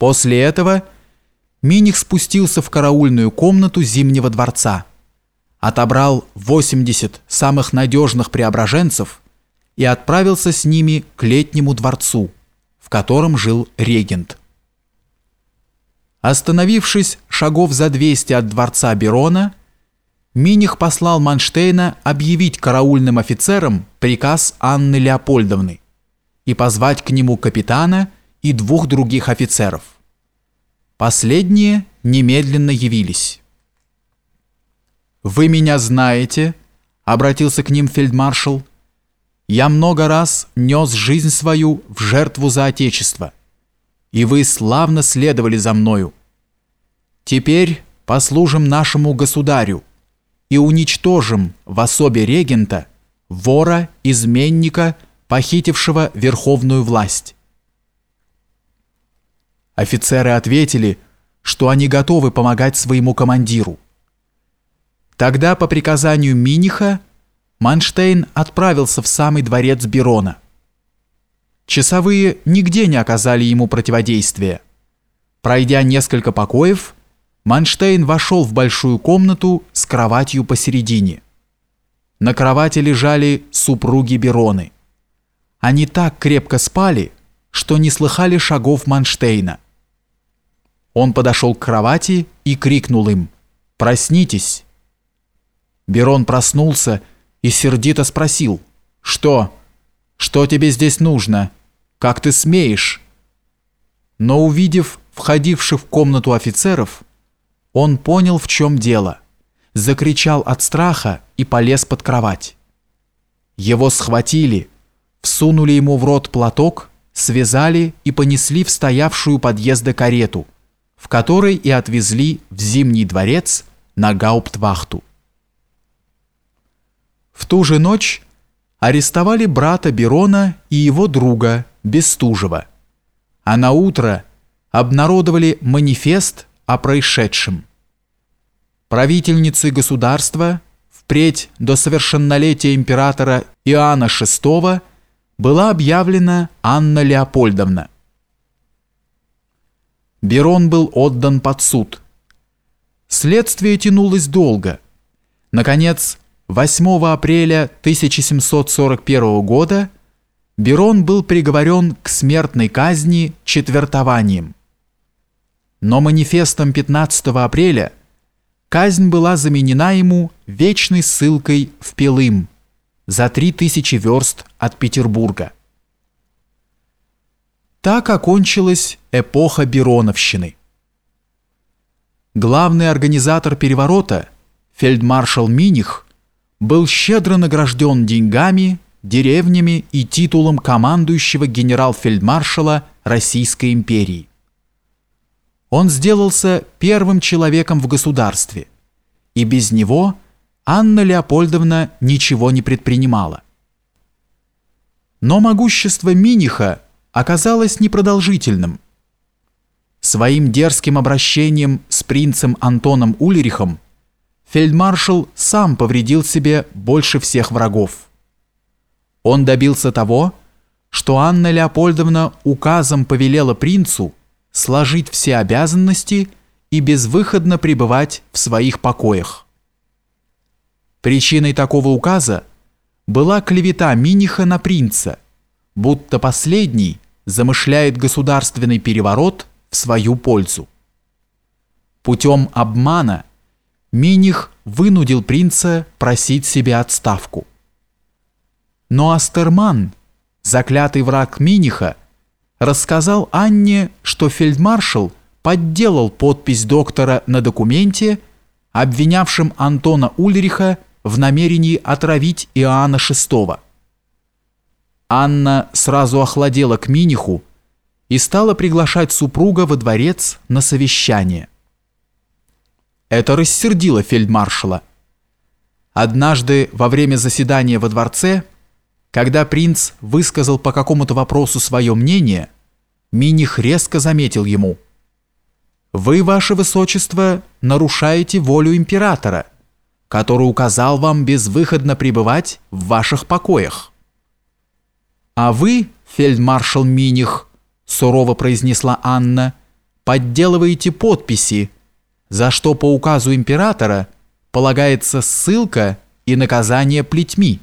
После этого Миних спустился в караульную комнату Зимнего дворца, отобрал 80 самых надежных преображенцев и отправился с ними к летнему дворцу, в котором жил регент. Остановившись шагов за 200 от дворца Берона, Миних послал Манштейна объявить караульным офицерам приказ Анны Леопольдовны и позвать к нему капитана и двух других офицеров. Последние немедленно явились. «Вы меня знаете», — обратился к ним фельдмаршал, «я много раз нес жизнь свою в жертву за Отечество, и вы славно следовали за мною. Теперь послужим нашему государю, и уничтожим в особе регента вора, изменника, похитившего верховную власть. Офицеры ответили, что они готовы помогать своему командиру. Тогда по приказанию Миниха Манштейн отправился в самый дворец Берона. Часовые нигде не оказали ему противодействия. Пройдя несколько покоев, Манштейн вошел в большую комнату с кроватью посередине. На кровати лежали супруги Бероны. Они так крепко спали, что не слыхали шагов Манштейна. Он подошел к кровати и крикнул им «Проснитесь!». Берон проснулся и сердито спросил «Что? Что тебе здесь нужно? Как ты смеешь?» Но увидев входивших в комнату офицеров, он понял, в чем дело, закричал от страха и полез под кровать. Его схватили, всунули ему в рот платок, связали и понесли в стоявшую подъезда карету, в которой и отвезли в Зимний дворец на гауптвахту. В ту же ночь арестовали брата Берона и его друга Бестужева, а на утро обнародовали манифест о происшедшем. Правительницей государства впредь до совершеннолетия императора Иоанна VI была объявлена Анна Леопольдовна. Берон был отдан под суд. Следствие тянулось долго. Наконец, 8 апреля 1741 года Берон был приговорен к смертной казни четвертованием но манифестом 15 апреля казнь была заменена ему вечной ссылкой в Пелым за 3000 верст от Петербурга. Так окончилась эпоха Бероновщины. Главный организатор переворота, фельдмаршал Миних, был щедро награжден деньгами, деревнями и титулом командующего генерал-фельдмаршала Российской империи он сделался первым человеком в государстве, и без него Анна Леопольдовна ничего не предпринимала. Но могущество Миниха оказалось непродолжительным. Своим дерзким обращением с принцем Антоном Ульрихом фельдмаршал сам повредил себе больше всех врагов. Он добился того, что Анна Леопольдовна указом повелела принцу сложить все обязанности и безвыходно пребывать в своих покоях. Причиной такого указа была клевета Миниха на принца, будто последний замышляет государственный переворот в свою пользу. Путем обмана Миних вынудил принца просить себе отставку. Но Астерман, заклятый враг Миниха, рассказал Анне, что фельдмаршал подделал подпись доктора на документе, обвинявшем Антона Ульриха в намерении отравить Иоанна VI. Анна сразу охладела к Миниху и стала приглашать супруга во дворец на совещание. Это рассердило фельдмаршала. Однажды во время заседания во дворце когда принц высказал по какому-то вопросу свое мнение, Миних резко заметил ему «Вы, ваше высочество, нарушаете волю императора, который указал вам безвыходно пребывать в ваших покоях». «А вы, фельдмаршал Миних, сурово произнесла Анна, подделываете подписи, за что по указу императора полагается ссылка и наказание плетьми.